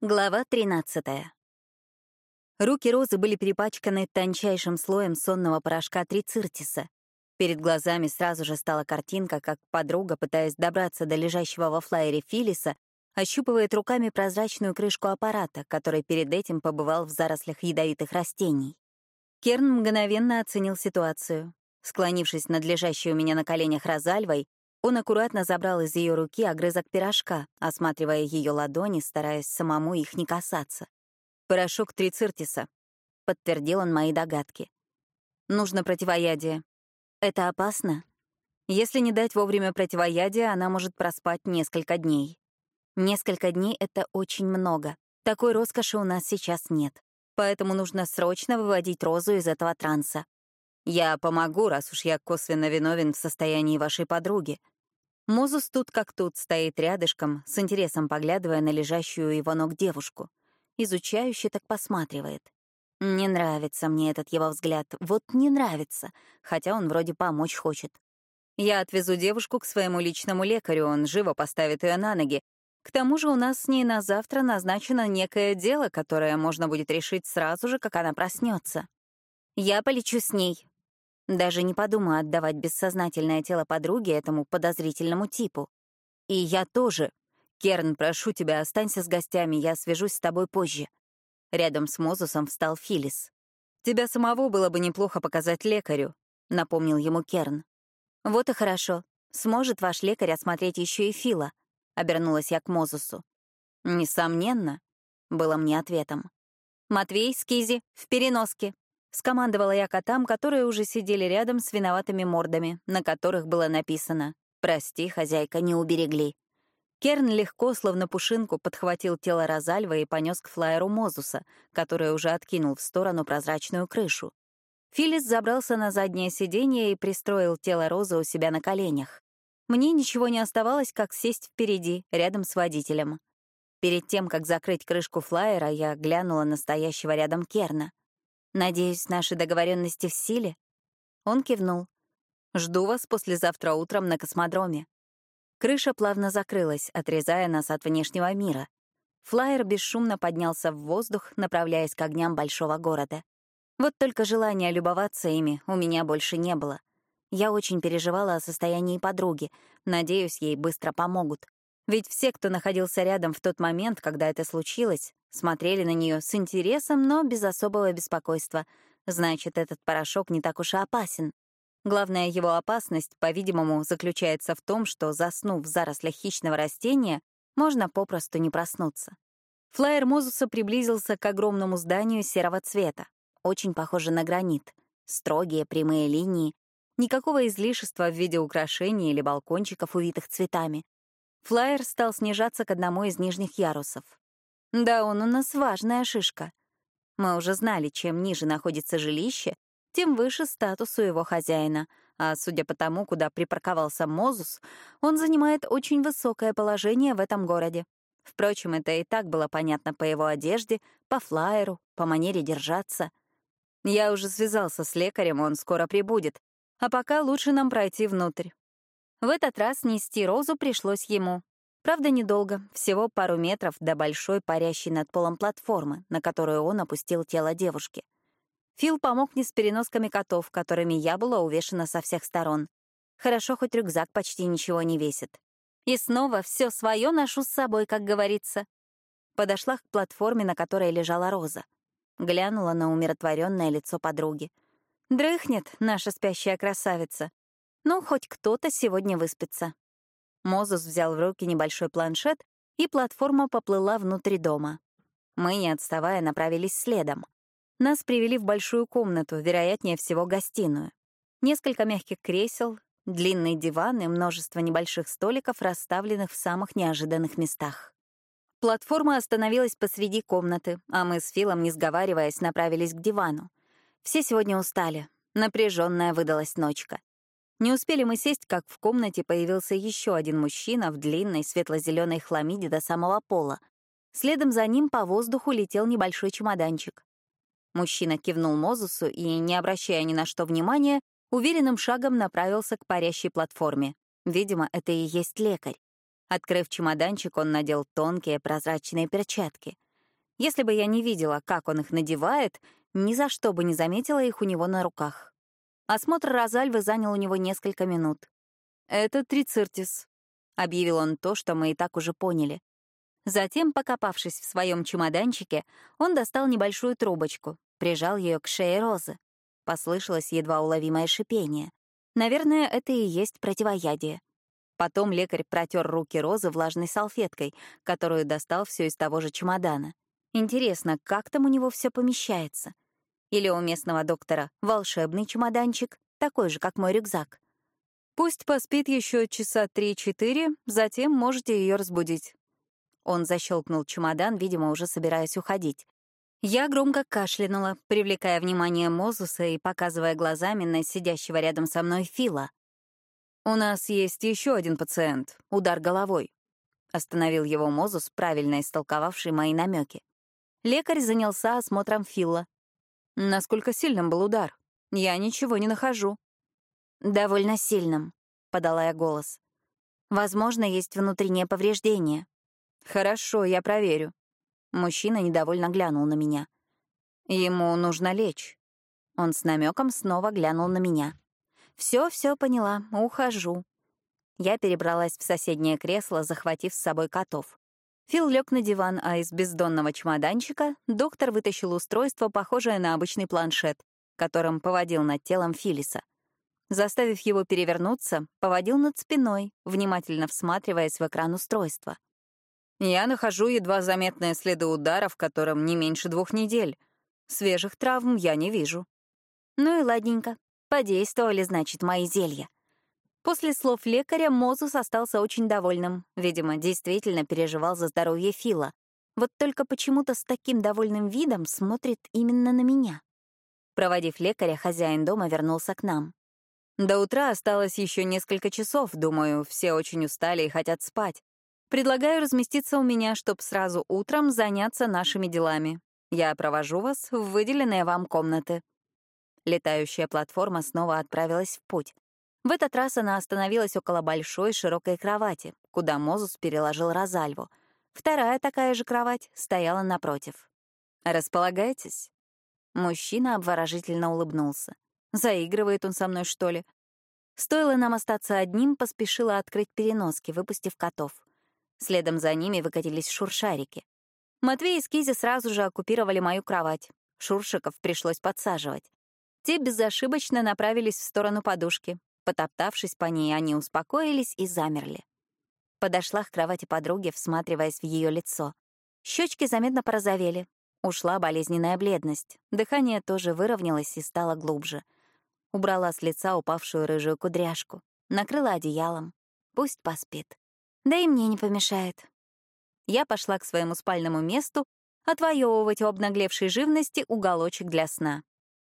Глава 13. Руки Розы были перепачканы тончайшим слоем сонного порошка трициртиса. Перед глазами сразу же стала картинка, как подруга, пытаясь добраться до лежащего во флайере Филиса, ощупывает руками прозрачную крышку аппарата, который перед этим побывал в зарослях ядовитых растений. Керн мгновенно оценил ситуацию. Склонившись над лежащей у меня на коленях Розальвой, он аккуратно забрал из ее руки огрызок пирожка, осматривая ее ладони, стараясь самому их не касаться. «Порошок трициртиса», — подтвердил он мои догадки. «Нужно противоядие. Это опасно? Если не дать вовремя противоядия, она может проспать несколько дней. Несколько дней — это очень много. Такой роскоши у нас сейчас нет. Поэтому нужно срочно выводить Розу из этого транса. Я помогу, раз уж я косвенно виновен в состоянии вашей подруги. Мозус тут как тут стоит рядышком, с интересом поглядывая на лежащую его ног девушку. Изучающе так посматривает. Не нравится мне этот его взгляд, вот не нравится, хотя он вроде помочь хочет. Я отвезу девушку к своему личному лекарю, он живо поставит ее на ноги. К тому же у нас с ней на завтра назначено некое дело, которое можно будет решить сразу же, как она проснется. Я полечу с ней, даже не подумаю отдавать бессознательное тело подруги этому подозрительному типу. И я тоже. Керн, прошу тебя, останься с гостями, я свяжусь с тобой позже. Рядом с Мозусом встал Филис. «Тебя самого было бы неплохо показать лекарю», — напомнил ему Керн. «Вот и хорошо. Сможет ваш лекарь осмотреть еще и Фила», — обернулась я к Мозусу. «Несомненно», — было мне ответом. «Матвей, Скизи, в переноске», Скомандовала я котам, которые уже сидели рядом с виноватыми мордами, на которых было написано «Прости, хозяйка, не уберегли». Керн легко, словно пушинку, подхватил тело Розальва и понес к флайеру Мозуса, который уже откинул в сторону прозрачную крышу. Филис забрался на заднее сиденье и пристроил тело Розы у себя на коленях. Мне ничего не оставалось, как сесть впереди, рядом с водителем. Перед тем, как закрыть крышку флайера, я глянула на стоящего рядом Керна. Надеюсь, наши договоренности в силе? Он кивнул. Жду вас послезавтра утром на космодроме. Крыша плавно закрылась, отрезая нас от внешнего мира. Флайер бесшумно поднялся в воздух, направляясь к огням большого города. Вот только желания любоваться ими у меня больше не было. Я очень переживала о состоянии подруги, надеюсь, ей быстро помогут. Ведь все, кто находился рядом в тот момент, когда это случилось, Смотрели на нее с интересом, но без особого беспокойства. Значит, этот порошок не так уж и опасен. Главная его опасность, по-видимому, заключается в том, что, заснув в зарослях хищного растения, можно попросту не проснуться. Флайер Мозуса приблизился к огромному зданию серого цвета, очень похоже на гранит. Строгие прямые линии, никакого излишества в виде украшений или балкончиков, увитых цветами. Флайер стал снижаться к одному из нижних ярусов. Да он у нас важная шишка. Мы уже знали, чем ниже находится жилище, тем выше статус у его хозяина, а судя по тому, куда припарковался Мозус, он занимает очень высокое положение в этом городе. Впрочем, это и так было понятно по его одежде, по флайеру, по манере держаться. Я уже связался с лекарем, он скоро прибудет. А пока лучше нам пройти внутрь. В этот раз нести розу пришлось ему. Правда, недолго, всего пару метров до большой парящей над полом платформы, на которую он опустил тело девушки. Фил помог мне с переносками котов, которыми я была увешана со всех сторон. Хорошо, хоть рюкзак почти ничего не весит. И снова все свое ношу с собой, как говорится. Подошла к платформе, на которой лежала Роза. Глянула на умиротворенное лицо подруги. Дрыхнет наша спящая красавица. Ну, хоть кто-то сегодня выспится. Мозус взял в руки небольшой планшет, и платформа поплыла внутрь дома. Мы, не отставая, направились следом. Нас привели в большую комнату, вероятнее всего, гостиную. Несколько мягких кресел, длинный диван и множество небольших столиков, расставленных в самых неожиданных местах. Платформа остановилась посреди комнаты, а мы с Филом, не сговариваясь, направились к дивану. Все сегодня устали. Напряженная выдалась ночка. Не успели мы сесть, как в комнате появился еще один мужчина в длинной светло-зеленой хламиде до самого пола. Следом за ним по воздуху летел небольшой чемоданчик. Мужчина кивнул Мозусу и, не обращая ни на что внимания, уверенным шагом направился к парящей платформе. Видимо, это и есть лекарь. Открыв чемоданчик, он надел тонкие прозрачные перчатки. Если бы я не видела, как он их надевает, ни за что бы не заметила их у него на руках. Осмотр Розальвы занял у него несколько минут. «Это трициртис», — объявил он то, что мы и так уже поняли. Затем, покопавшись в своем чемоданчике, он достал небольшую трубочку, прижал ее к шее Розы. Послышалось едва уловимое шипение. Наверное, это и есть противоядие. Потом лекарь протер руки Розы влажной салфеткой, которую достал все из того же чемодана. Интересно, как там у него все помещается? Или у местного доктора волшебный чемоданчик, такой же, как мой рюкзак? Пусть поспит еще часа три-четыре, затем можете ее разбудить. Он защелкнул чемодан, видимо, уже собираясь уходить. Я громко кашлянула, привлекая внимание Мозуса и показывая глазами на сидящего рядом со мной Фила. «У нас есть еще один пациент. Удар головой», — остановил его Мозус, правильно истолковавший мои намеки. Лекарь занялся осмотром Филла. Насколько сильным был удар? Я ничего не нахожу. «Довольно сильным», — подала я голос. «Возможно, есть внутреннее повреждение». «Хорошо, я проверю». Мужчина недовольно глянул на меня. «Ему нужно лечь». Он с намеком снова глянул на меня. «Все, все поняла, ухожу». Я перебралась в соседнее кресло, захватив с собой котов. Фил лег на диван, а из бездонного чемоданчика доктор вытащил устройство, похожее на обычный планшет, которым поводил над телом Филиса. Заставив его перевернуться, поводил над спиной, внимательно всматриваясь в экран устройства. «Я нахожу едва заметные следы удара, в котором не меньше двух недель. Свежих травм я не вижу». «Ну и ладненько. Подействовали, значит, мои зелья. После слов лекаря Мозус остался очень довольным. Видимо, действительно переживал за здоровье Фила. Вот только почему-то с таким довольным видом смотрит именно на меня. Проводив лекаря, хозяин дома вернулся к нам. До утра осталось еще несколько часов, думаю, все очень устали и хотят спать. Предлагаю разместиться у меня, чтобы сразу утром заняться нашими делами. Я провожу вас в выделенные вам комнаты. Летающая платформа снова отправилась в путь. В этот раз она остановилась около большой широкой кровати, куда Мозус переложил Розальву. Вторая такая же кровать стояла напротив. «Располагайтесь». Мужчина обворожительно улыбнулся. «Заигрывает он со мной, что ли?» Стоило нам остаться одним, поспешила открыть переноски, выпустив котов. Следом за ними выкатились шуршарики. Матвей и Скизи сразу же оккупировали мою кровать. Шуршиков пришлось подсаживать. Те безошибочно направились в сторону подушки, Потоптавшись по ней, они успокоились и замерли. Подошла к кровати подруги, всматриваясь в ее лицо. Щечки заметно порозовели. Ушла болезненная бледность. Дыхание тоже выровнялось и стало глубже. Убрала с лица упавшую рыжую кудряшку. Накрыла одеялом. Пусть поспит. Да и мне не помешает. Я пошла к своему спальному месту отвоевывать у обнаглевшей живности уголочек для сна.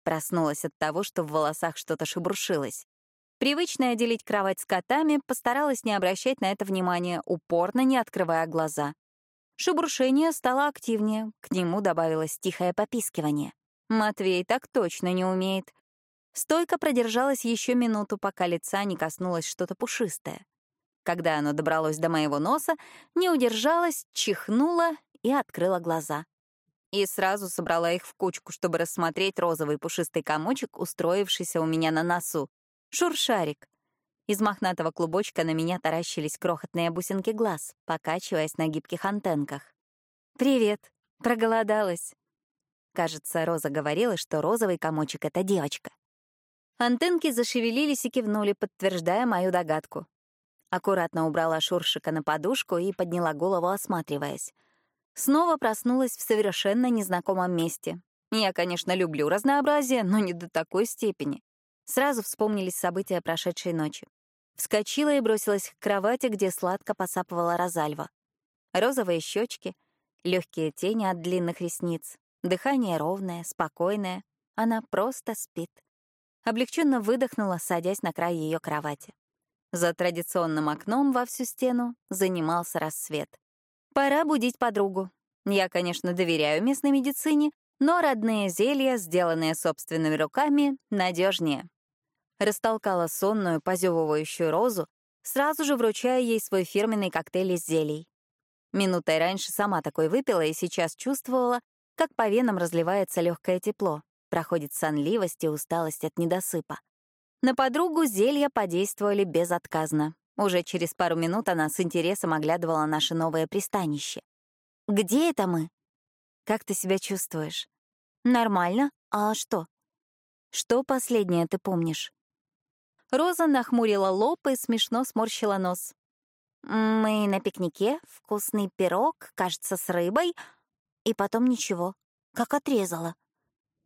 Проснулась от того, что в волосах что-то шебуршилось. Привычная делить кровать с котами постаралась не обращать на это внимания, упорно не открывая глаза. Шебуршение стало активнее, к нему добавилось тихое попискивание. Матвей так точно не умеет. Стойка продержалась еще минуту, пока лица не коснулось что-то пушистое. Когда оно добралось до моего носа, не удержалась, чихнула и открыла глаза. И сразу собрала их в кучку, чтобы рассмотреть розовый пушистый комочек, устроившийся у меня на носу. Шуршарик. Из мохнатого клубочка на меня таращились крохотные бусинки глаз, покачиваясь на гибких антенках. «Привет. Проголодалась». Кажется, Роза говорила, что розовый комочек — это девочка. Антенки зашевелились и кивнули, подтверждая мою догадку. Аккуратно убрала Шуршика на подушку и подняла голову, осматриваясь. Снова проснулась в совершенно незнакомом месте. Я, конечно, люблю разнообразие, но не до такой степени. Сразу вспомнились события прошедшей ночи. Вскочила и бросилась к кровати, где сладко посапывала Розальва. Розовые щечки, легкие тени от длинных ресниц, дыхание ровное, спокойное. Она просто спит. Облегченно выдохнула, садясь на край ее кровати. За традиционным окном во всю стену занимался рассвет. Пора будить подругу. Я, конечно, доверяю местной медицине, но родные зелья, сделанные собственными руками, надежнее растолкала сонную, позевывающую розу, сразу же вручая ей свой фирменный коктейль из зелий. Минутой раньше сама такой выпила и сейчас чувствовала, как по венам разливается легкое тепло, проходит сонливость и усталость от недосыпа. На подругу зелья подействовали безотказно. Уже через пару минут она с интересом оглядывала наше новое пристанище. «Где это мы?» «Как ты себя чувствуешь?» «Нормально. А что?» «Что последнее ты помнишь?» Роза нахмурила лоб и смешно сморщила нос. «Мы на пикнике, вкусный пирог, кажется, с рыбой, и потом ничего, как отрезала».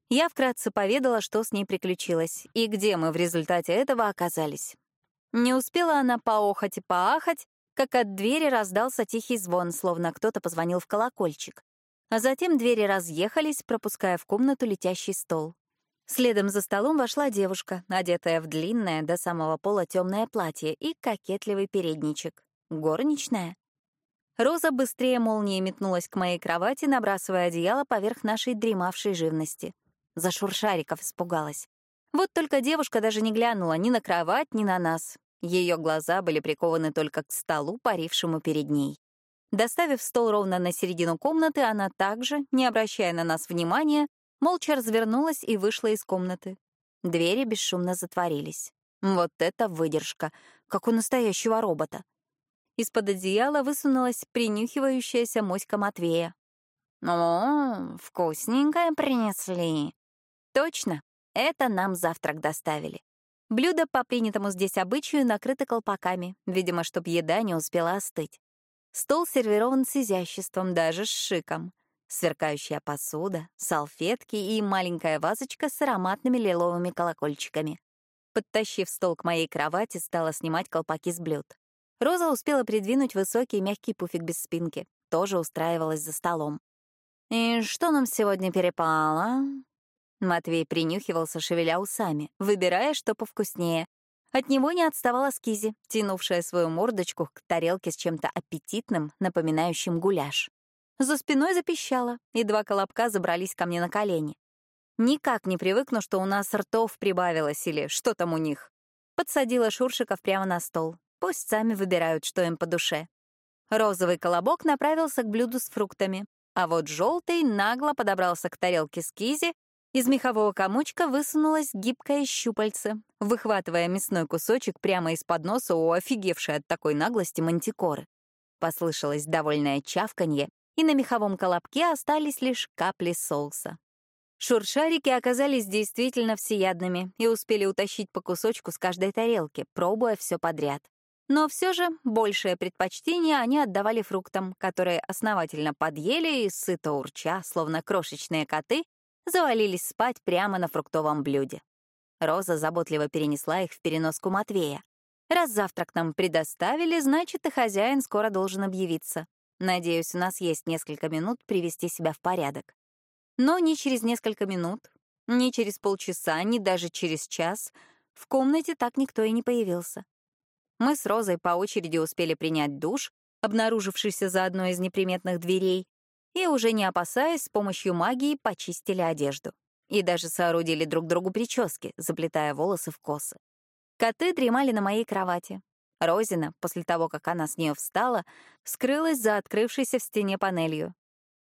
Я вкратце поведала, что с ней приключилось, и где мы в результате этого оказались. Не успела она поохать и поахать, как от двери раздался тихий звон, словно кто-то позвонил в колокольчик. А затем двери разъехались, пропуская в комнату летящий стол. Следом за столом вошла девушка, одетая в длинное до самого пола темное платье и кокетливый передничек. Горничная. Роза быстрее молнии метнулась к моей кровати, набрасывая одеяло поверх нашей дремавшей живности. За шуршариков испугалась. Вот только девушка даже не глянула ни на кровать, ни на нас. Ее глаза были прикованы только к столу, парившему перед ней. Доставив стол ровно на середину комнаты, она также, не обращая на нас внимания, молча развернулась и вышла из комнаты. Двери бесшумно затворились. Вот это выдержка, как у настоящего робота. Из-под одеяла высунулась принюхивающаяся моська Матвея. «О, вкусненькое принесли». «Точно, это нам завтрак доставили». Блюдо по принятому здесь обычаю накрыто колпаками, видимо, чтоб еда не успела остыть. Стол сервирован с изяществом, даже с шиком. Сверкающая посуда, салфетки и маленькая вазочка с ароматными лиловыми колокольчиками. Подтащив стол к моей кровати, стала снимать колпаки с блюд. Роза успела придвинуть высокий мягкий пуфик без спинки, тоже устраивалась за столом. «И что нам сегодня перепало?» Матвей принюхивался, шевеля усами, выбирая, что повкуснее, от него не отставала Скизи, тянувшая свою мордочку к тарелке с чем-то аппетитным, напоминающим гуляш. За спиной запищала, и два колобка забрались ко мне на колени. Никак не привыкну, что у нас ртов прибавилось или что там у них. Подсадила Шуршиков прямо на стол. Пусть сами выбирают, что им по душе. Розовый колобок направился к блюду с фруктами, а вот желтый нагло подобрался к тарелке скизи из мехового комочка высунулось гибкое щупальце, выхватывая мясной кусочек прямо из-под носа у офигевшей от такой наглости мантикоры. Послышалось довольное чавканье, и на меховом колобке остались лишь капли соуса. Шуршарики оказались действительно всеядными и успели утащить по кусочку с каждой тарелки, пробуя все подряд. Но все же большее предпочтение они отдавали фруктам, которые основательно подъели и, сыто урча, словно крошечные коты, завалились спать прямо на фруктовом блюде. Роза заботливо перенесла их в переноску Матвея. Раз завтрак нам предоставили, значит, и хозяин скоро должен объявиться. Надеюсь, у нас есть несколько минут привести себя в порядок. Но ни через несколько минут, ни через полчаса, ни даже через час в комнате так никто и не появился. Мы с Розой по очереди успели принять душ, обнаружившийся за одной из неприметных дверей, и, уже не опасаясь, с помощью магии почистили одежду. И даже соорудили друг другу прически, заплетая волосы в косы. Коты дремали на моей кровати. Розина, после того, как она с нее встала, скрылась за открывшейся в стене панелью.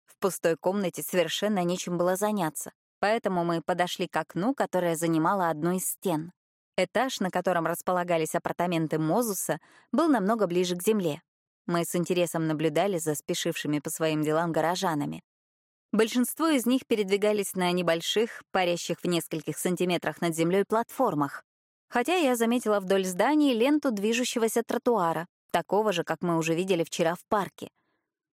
В пустой комнате совершенно нечем было заняться, поэтому мы подошли к окну, которое занимало одну из стен. Этаж, на котором располагались апартаменты Мозуса, был намного ближе к земле. Мы с интересом наблюдали за спешившими по своим делам горожанами. Большинство из них передвигались на небольших, парящих в нескольких сантиметрах над землей платформах. Хотя я заметила вдоль зданий ленту движущегося тротуара, такого же, как мы уже видели вчера в парке.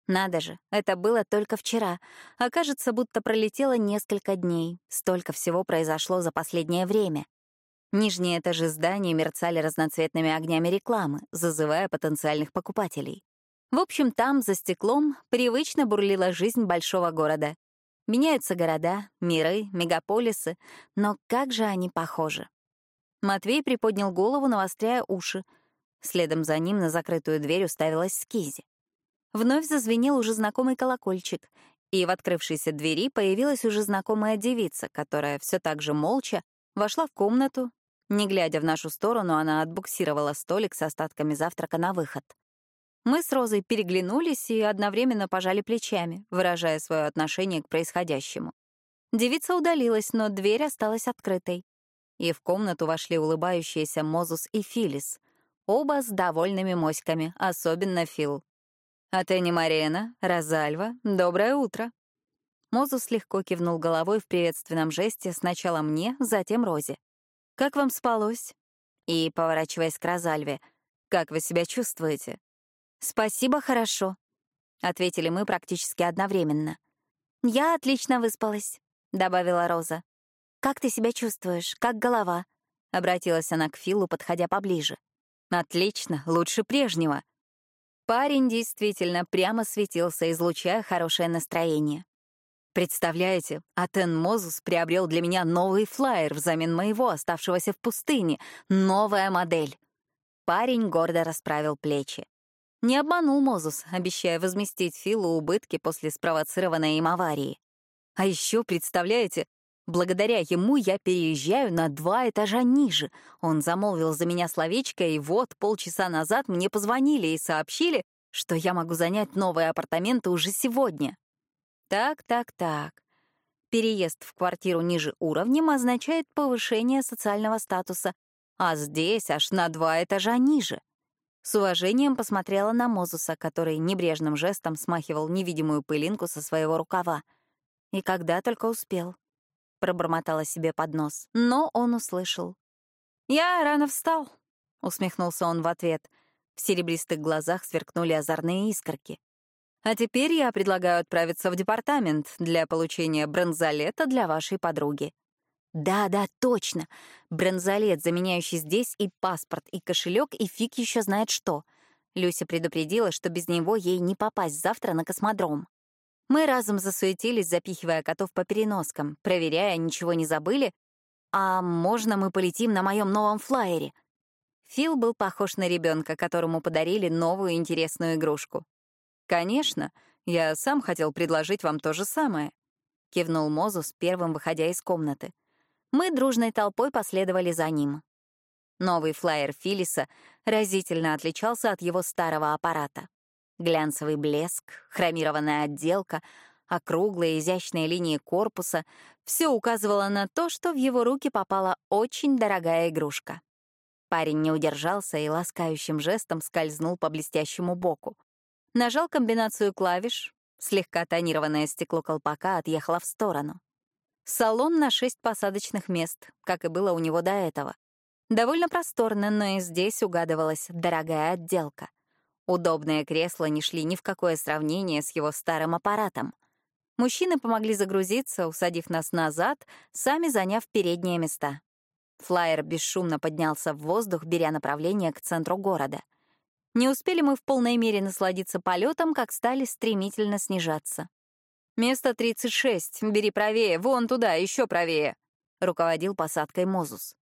Надо же, это было только вчера, а кажется, будто пролетело несколько дней. Столько всего произошло за последнее время. Нижние этажи зданий мерцали разноцветными огнями рекламы, зазывая потенциальных покупателей. В общем, там, за стеклом, привычно бурлила жизнь большого города. Меняются города, миры, мегаполисы, но как же они похожи. Матвей приподнял голову, навостряя уши. Следом за ним на закрытую дверь уставилась Скизи. Вновь зазвенел уже знакомый колокольчик, и в открывшейся двери появилась уже знакомая девица, которая все так же молча вошла в комнату, не глядя в нашу сторону, она отбуксировала столик с остатками завтрака на выход. Мы с Розой переглянулись и одновременно пожали плечами, выражая свое отношение к происходящему. Девица удалилась, но дверь осталась открытой. И в комнату вошли улыбающиеся Мозус и Филис, оба с довольными моськами, особенно Фил. «Атени Марена, Розальва, доброе утро!» Мозус легко кивнул головой в приветственном жесте сначала мне, затем Розе. «Как вам спалось?» И, поворачиваясь к Розальве, «Как вы себя чувствуете?» «Спасибо, хорошо», — ответили мы практически одновременно. «Я отлично выспалась», — добавила Роза. «Как ты себя чувствуешь? Как голова?» — обратилась она к Филу, подходя поближе. «Отлично, лучше прежнего». Парень действительно прямо светился, излучая хорошее настроение. Представляете, Атен Мозус приобрел для меня новый флайер взамен моего, оставшегося в пустыне. Новая модель. Парень гордо расправил плечи. Не обманул Мозус, обещая возместить Филу убытки после спровоцированной им аварии. А еще, представляете, благодаря ему я переезжаю на два этажа ниже. Он замолвил за меня словечко, и вот полчаса назад мне позвонили и сообщили, что я могу занять новые апартаменты уже сегодня. Так, так, так. Переезд в квартиру ниже уровнем означает повышение социального статуса, а здесь аж на два этажа ниже. С уважением посмотрела на Мозуса, который небрежным жестом смахивал невидимую пылинку со своего рукава — и когда только успел. Пробормотала себе под нос, но он услышал. «Я рано встал», — усмехнулся он в ответ. В серебристых глазах сверкнули озорные искорки. «А теперь я предлагаю отправиться в департамент для получения бронзолета для вашей подруги». «Да-да, точно. Бронзолет, заменяющий здесь и паспорт, и кошелек, и фиг еще знает что». Люся предупредила, что без него ей не попасть завтра на космодром. Мы разом засуетились, запихивая котов по переноскам, проверяя, ничего не забыли. «А можно мы полетим на моем новом флайере?» Фил был похож на ребенка, которому подарили новую интересную игрушку. «Конечно, я сам хотел предложить вам то же самое», — кивнул Мозус, первым выходя из комнаты. Мы дружной толпой последовали за ним. Новый флайер Филиса разительно отличался от его старого аппарата. Глянцевый блеск, хромированная отделка, округлые изящные линии корпуса — все указывало на то, что в его руки попала очень дорогая игрушка. Парень не удержался и ласкающим жестом скользнул по блестящему боку. Нажал комбинацию клавиш, слегка тонированное стекло колпака отъехало в сторону. Салон на шесть посадочных мест, как и было у него до этого. Довольно просторно, но и здесь угадывалась дорогая отделка. Удобные кресла не шли ни в какое сравнение с его старым аппаратом. Мужчины помогли загрузиться, усадив нас назад, сами заняв передние места. Флайер бесшумно поднялся в воздух, беря направление к центру города. Не успели мы в полной мере насладиться полетом, как стали стремительно снижаться. «Место 36, бери правее, вон туда, еще правее», — руководил посадкой Мозус.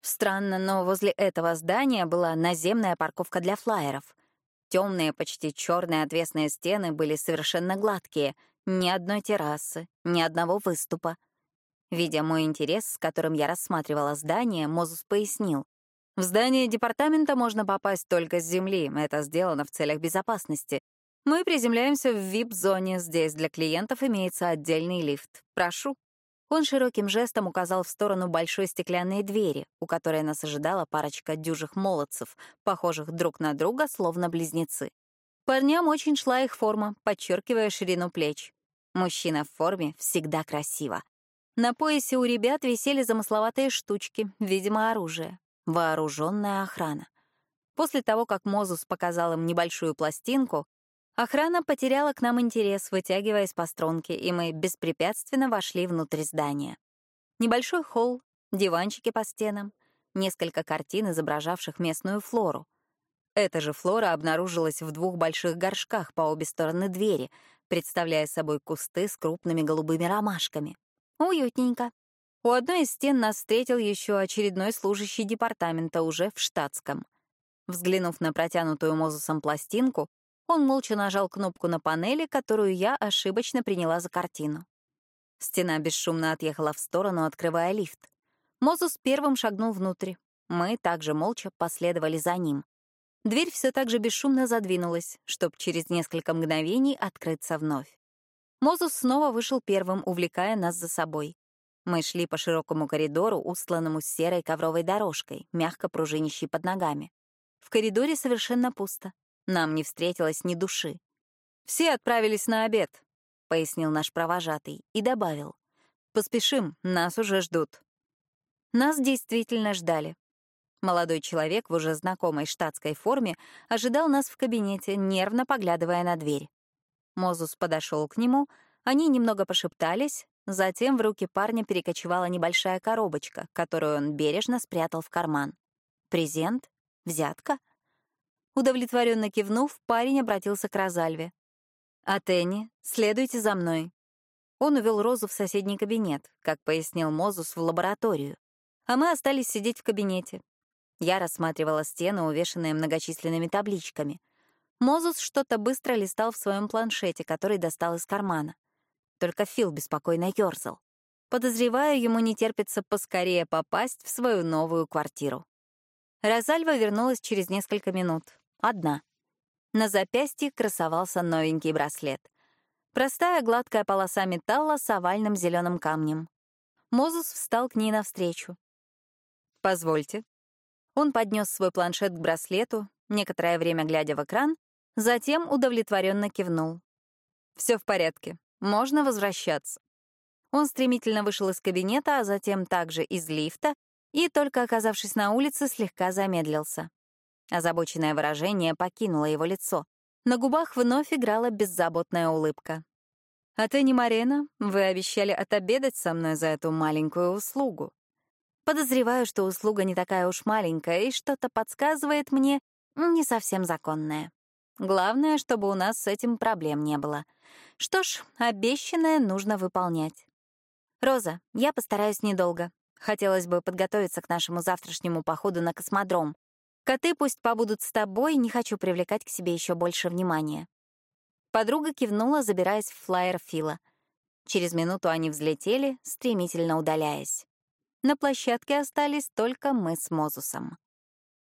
Странно, но возле этого здания была наземная парковка для флайеров. Темные, почти черные отвесные стены были совершенно гладкие, ни одной террасы, ни одного выступа. Видя мой интерес, с которым я рассматривала здание, Мозус пояснил. В здание департамента можно попасть только с земли, это сделано в целях безопасности. Мы приземляемся в VIP-зоне, здесь для клиентов имеется отдельный лифт. Прошу. Он широким жестом указал в сторону большой стеклянной двери, у которой нас ожидала парочка дюжих молодцев, похожих друг на друга, словно близнецы. Парням очень шла их форма, подчеркивая ширину плеч. Мужчина в форме всегда красиво. На поясе у ребят висели замысловатые штучки, видимо, оружие. Вооруженная охрана. После того, как Мозус показал им небольшую пластинку, Охрана потеряла к нам интерес, вытягиваясь по струнке, и мы беспрепятственно вошли внутрь здания. Небольшой холл, диванчики по стенам, несколько картин, изображавших местную флору. Эта же флора обнаружилась в двух больших горшках по обе стороны двери, представляя собой кусты с крупными голубыми ромашками. Уютненько. У одной из стен нас встретил еще очередной служащий департамента уже в штатском. Взглянув на протянутую Мозусом пластинку, он молча нажал кнопку на панели, которую я ошибочно приняла за картину. Стена бесшумно отъехала в сторону, открывая лифт. Мозус первым шагнул внутрь. Мы также молча последовали за ним. Дверь все так же бесшумно задвинулась, чтобы через несколько мгновений открыться вновь. Мозус снова вышел первым, увлекая нас за собой. Мы шли по широкому коридору, устланному серой ковровой дорожкой, мягко пружинищей под ногами. В коридоре совершенно пусто. Нам не встретилось ни души. «Все отправились на обед», — пояснил наш провожатый и добавил. «Поспешим, нас уже ждут». Нас действительно ждали. Молодой человек в уже знакомой штатской форме ожидал нас в кабинете, нервно поглядывая на дверь. Мозус подошел к нему, они немного пошептались, затем в руки парня перекочевала небольшая коробочка, которую он бережно спрятал в карман. Презент? Взятка? Удовлетворенно кивнув, парень обратился к Розальве. «Атенни, следуйте за мной». Он увел Розу в соседний кабинет, как пояснил Мозус, в лабораторию. А мы остались сидеть в кабинете. Я рассматривала стены, увешанные многочисленными табличками. Мозус что-то быстро листал в своем планшете, который достал из кармана. Только Фил беспокойно ёрзал. Подозреваю, ему не терпится поскорее попасть в свою новую квартиру. Розальва вернулась через несколько минут. Одна. На запястье красовался новенький браслет. Простая гладкая полоса металла с овальным зеленым камнем. Мозус встал к ней навстречу. «Позвольте». Он поднес свой планшет к браслету, некоторое время глядя в экран, Затем удовлетворенно кивнул. Все в порядке, можно возвращаться. Он стремительно вышел из кабинета, а затем также из лифта, и, только оказавшись на улице, слегка замедлился. Озабоченное выражение покинуло его лицо. На губах вновь играла беззаботная улыбка. «А ты не Марена? Вы обещали отобедать со мной за эту маленькую услугу». Подозреваю, что услуга не такая уж маленькая, и что-то подсказывает мне не совсем законное. Главное, чтобы у нас с этим проблем не было. Что ж, обещанное нужно выполнять. Роза, я постараюсь недолго. Хотелось бы подготовиться к нашему завтрашнему походу на космодром. Коты пусть побудут с тобой, не хочу привлекать к себе еще больше внимания. Подруга кивнула, забираясь в флайер Фила. Через минуту они взлетели, стремительно удаляясь. На площадке остались только мы с Мозусом.